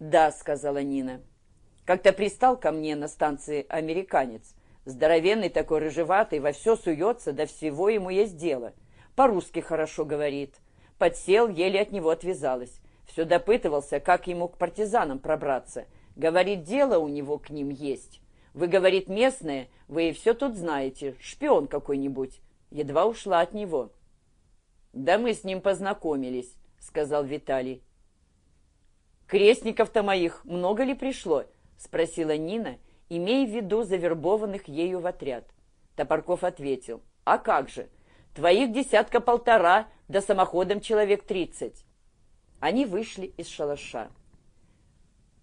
«Да», — сказала Нина. «Как-то пристал ко мне на станции американец. Здоровенный такой, рыжеватый, во все суется, до всего ему есть дело. По-русски хорошо говорит. Подсел, еле от него отвязалась. Все допытывался, как ему к партизанам пробраться. Говорит, дело у него к ним есть. Вы, говорит, местные, вы и все тут знаете, шпион какой-нибудь. Едва ушла от него. «Да мы с ним познакомились», — сказал Виталий. «Крестников-то моих много ли пришло?» — спросила Нина, имея в виду завербованных ею в отряд. Топорков ответил. «А как же? Твоих десятка-полтора, да самоходом человек тридцать». Они вышли из шалаша.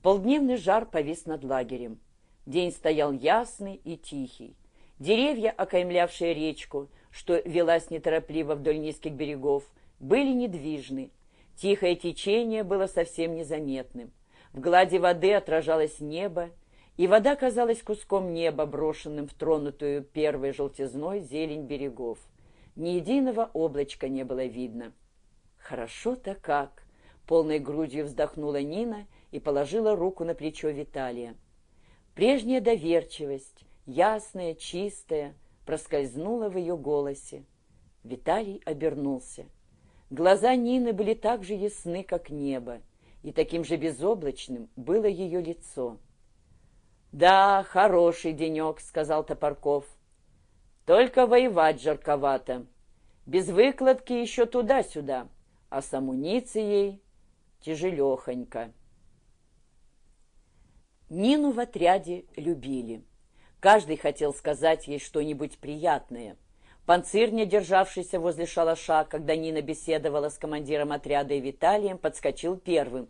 Полдневный жар повис над лагерем. День стоял ясный и тихий. Деревья, окаймлявшие речку, что велась неторопливо вдоль низких берегов, были недвижны, Тихое течение было совсем незаметным. В глади воды отражалось небо, и вода казалась куском неба, брошенным в тронутую первой желтизной зелень берегов. Ни единого облачка не было видно. «Хорошо-то как!» — полной грудью вздохнула Нина и положила руку на плечо Виталия. Прежняя доверчивость, ясная, чистая, проскользнула в ее голосе. Виталий обернулся. Глаза Нины были так же ясны, как небо, и таким же безоблачным было ее лицо. «Да, хороший денек», — сказал Топорков. «Только воевать жарковато. Без выкладки еще туда-сюда, а с амуницией тяжелехонько». Нину в отряде любили. Каждый хотел сказать ей что-нибудь приятное — Панцирня, державшийся возле шалаша, когда Нина беседовала с командиром отряда и Виталием, подскочил первым.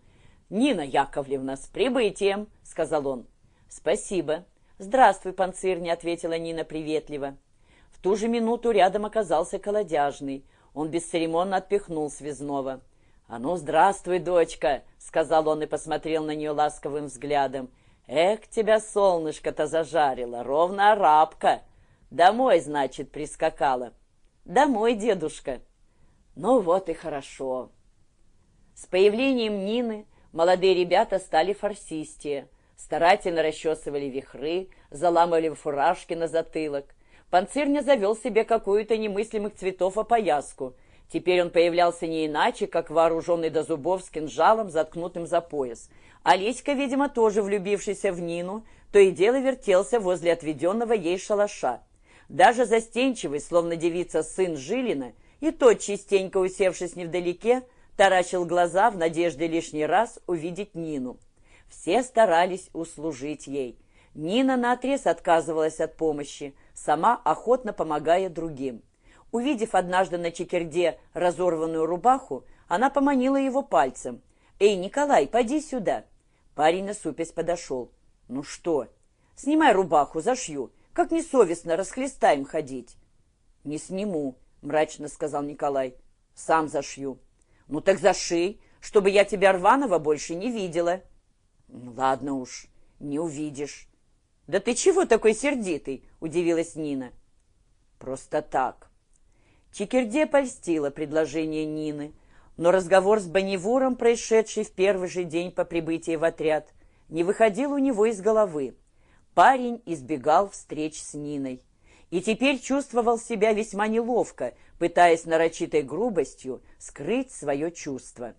«Нина Яковлевна, с прибытием!» — сказал он. «Спасибо». «Здравствуй, Панцирня», — ответила Нина приветливо. В ту же минуту рядом оказался колодяжный. Он бесцеремонно отпихнул связного. «А ну, здравствуй, дочка!» — сказал он и посмотрел на нее ласковым взглядом. «Эх, тебя солнышко-то зажарило, ровно арабка!» Домой, значит, прискакала. Домой, дедушка. Ну вот и хорошо. С появлением Нины молодые ребята стали фарсистее, старательно расчесывали вихры, заламывали фуражки на затылок. Панцирня завел себе какую-то немыслимых цветов опояску. Теперь он появлялся не иначе, как вооруженный до зубов с кинжалом, заткнутым за пояс. Олеська, видимо, тоже влюбившийся в Нину, то и дело вертелся возле отведенного ей шалаша. Даже застенчивый, словно девица сын Жилина, и тот, частенько усевшись невдалеке, таращил глаза в надежде лишний раз увидеть Нину. Все старались услужить ей. Нина наотрез отказывалась от помощи, сама охотно помогая другим. Увидев однажды на чекерде разорванную рубаху, она поманила его пальцем. «Эй, Николай, поди сюда!» Парень насупясь подошел. «Ну что? Снимай рубаху, зашью. Как несовестно расхлестаем ходить. — Не сниму, — мрачно сказал Николай. — Сам зашью. — Ну так зашей, чтобы я тебя рваного больше не видела. — Ну ладно уж, не увидишь. — Да ты чего такой сердитый? — удивилась Нина. — Просто так. Чекерде польстило предложение Нины, но разговор с Бонневуром, происшедший в первый же день по прибытии в отряд, не выходил у него из головы. Парень избегал встреч с Ниной и теперь чувствовал себя весьма неловко, пытаясь нарочитой грубостью скрыть свое чувство.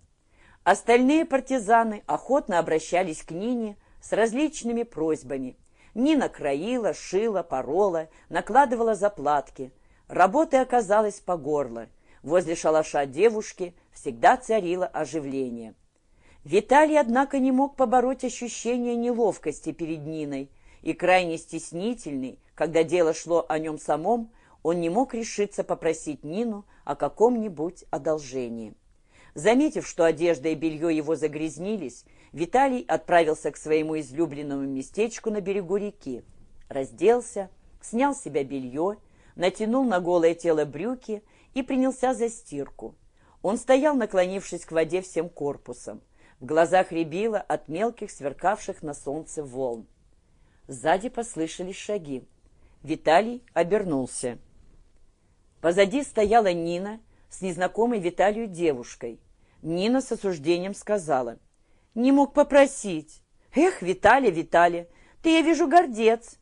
Остальные партизаны охотно обращались к Нине с различными просьбами. Нина краила, шила, порола, накладывала заплатки. Работы оказалось по горло. Возле шалаша девушки всегда царило оживление. Виталий, однако, не мог побороть ощущение неловкости перед Ниной, и крайне стеснительный, когда дело шло о нем самом, он не мог решиться попросить Нину о каком-нибудь одолжении. Заметив, что одежда и белье его загрязнились, Виталий отправился к своему излюбленному местечку на берегу реки, разделся, снял с себя белье, натянул на голое тело брюки и принялся за стирку. Он стоял, наклонившись к воде всем корпусом. В глазах рябило от мелких, сверкавших на солнце волн. Сзади послышались шаги. Виталий обернулся. Позади стояла Нина с незнакомой Виталию девушкой. Нина с осуждением сказала, Не мог попросить. Эх, Виталий, Виталий, ты, я вижу, гордец.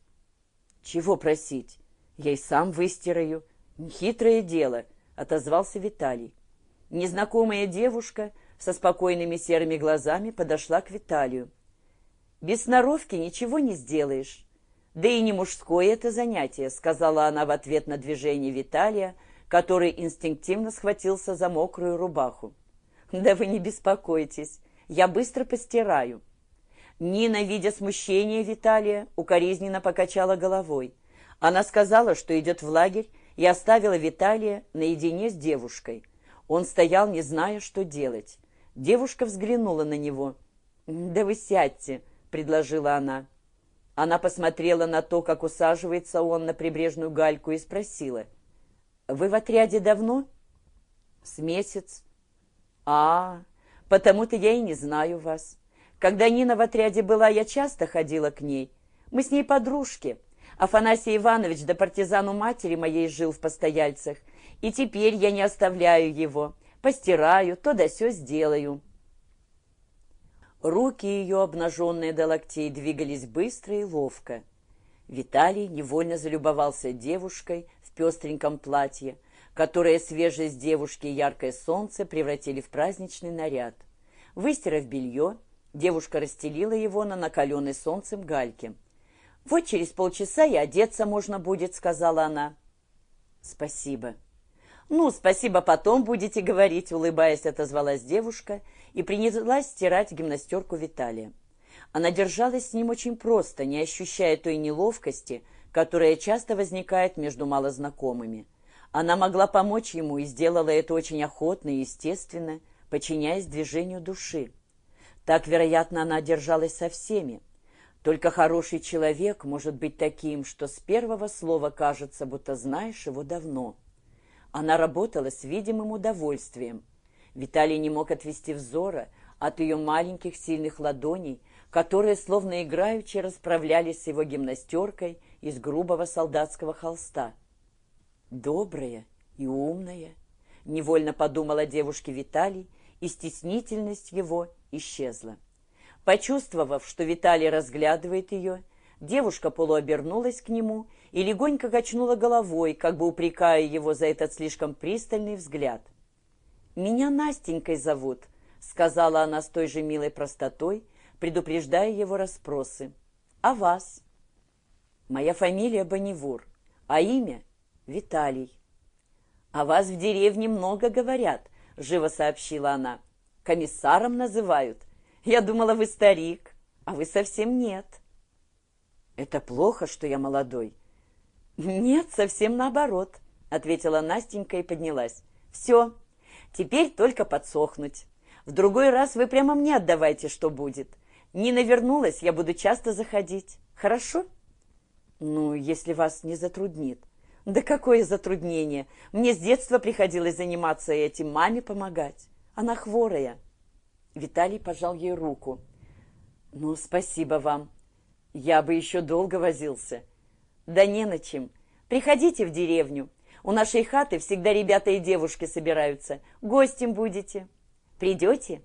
Чего просить? Я и сам выстираю. Хитрое дело, отозвался Виталий. Незнакомая девушка со спокойными серыми глазами подошла к Виталию. «Без сноровки ничего не сделаешь. Да и не мужское это занятие», — сказала она в ответ на движение Виталия, который инстинктивно схватился за мокрую рубаху. «Да вы не беспокойтесь, я быстро постираю». Нина, видя смущение Виталия, укоризненно покачала головой. Она сказала, что идет в лагерь, и оставила Виталия наедине с девушкой. Он стоял, не зная, что делать. Девушка взглянула на него. «Да вы сядьте», — предложила она. Она посмотрела на то, как усаживается он на прибрежную гальку, и спросила. «Вы в отряде давно?» «С месяц». «А, потому-то я и не знаю вас. Когда Нина в отряде была, я часто ходила к ней. Мы с ней подружки. Афанасий Иванович до партизану матери моей жил в постояльцах, и теперь я не оставляю его. Постираю, то да сё сделаю». Руки ее, обнаженные до локтей, двигались быстро и ловко. Виталий невольно залюбовался девушкой в пестреньком платье, которое свежесть девушки и яркое солнце превратили в праздничный наряд. Выстирав белье, Девушка расстелила его на накаленной солнцем гальке. «Вот через полчаса и одеться можно будет», — сказала она. «Спасибо». «Ну, спасибо потом будете говорить», — улыбаясь, отозвалась девушка и принялась стирать гимнастерку Виталия. Она держалась с ним очень просто, не ощущая той неловкости, которая часто возникает между малознакомыми. Она могла помочь ему и сделала это очень охотно и естественно, подчиняясь движению души. Так, вероятно, она держалась со всеми. Только хороший человек может быть таким, что с первого слова кажется, будто знаешь его давно. Она работала с видимым удовольствием. Виталий не мог отвести взора от ее маленьких сильных ладоней, которые словно играючи расправлялись с его гимнастеркой из грубого солдатского холста. «Добрая и умная», — невольно подумала девушке Виталий, и стеснительность его исчезла. Почувствовав, что Виталий разглядывает ее, девушка полуобернулась к нему и легонько качнула головой, как бы упрекая его за этот слишком пристальный взгляд. «Меня Настенькой зовут», — сказала она с той же милой простотой, предупреждая его расспросы. «А вас?» «Моя фамилия Бонневур, а имя — Виталий». «О вас в деревне много говорят», — живо сообщила она. «Комиссаром называют. Я думала, вы старик, а вы совсем нет». «Это плохо, что я молодой?» «Нет, совсем наоборот», — ответила Настенька и поднялась. «Все, теперь только подсохнуть. В другой раз вы прямо мне отдавайте, что будет. Нина вернулась, я буду часто заходить. Хорошо?» «Ну, если вас не затруднит». Да какое затруднение! Мне с детства приходилось заниматься этим, маме помогать. Она хворая. Виталий пожал ей руку. Ну, спасибо вам. Я бы еще долго возился. Да не на чем. Приходите в деревню. У нашей хаты всегда ребята и девушки собираются. Гостем будете. Придете?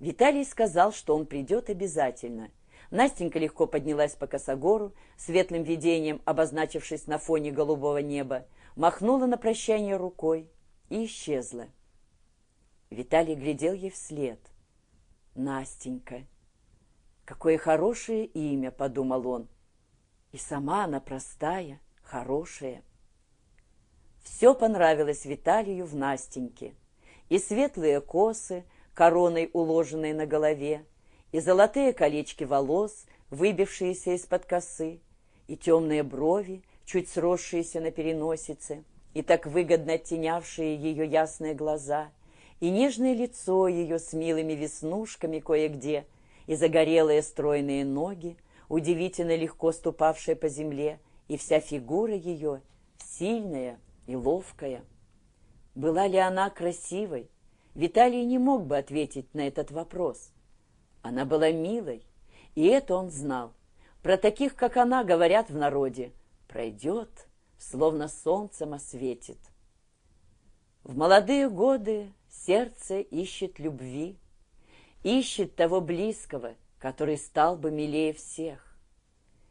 Виталий сказал, что он придет обязательно – Настенька легко поднялась по косогору, светлым видением обозначившись на фоне голубого неба, махнула на прощание рукой и исчезла. Виталий глядел ей вслед. «Настенька! Какое хорошее имя!» — подумал он. «И сама она простая, хорошая». Все понравилось Виталию в Настеньке. И светлые косы, короной уложенные на голове, и золотые колечки волос, выбившиеся из-под косы, и темные брови, чуть сросшиеся на переносице, и так выгодно оттенявшие ее ясные глаза, и нежное лицо ее с милыми веснушками кое-где, и загорелые стройные ноги, удивительно легко ступавшие по земле, и вся фигура ее сильная и ловкая. Была ли она красивой? Виталий не мог бы ответить на этот вопрос. Она была милой, и это он знал. Про таких, как она, говорят в народе. Пройдет, словно солнцем осветит. В молодые годы сердце ищет любви, ищет того близкого, который стал бы милее всех.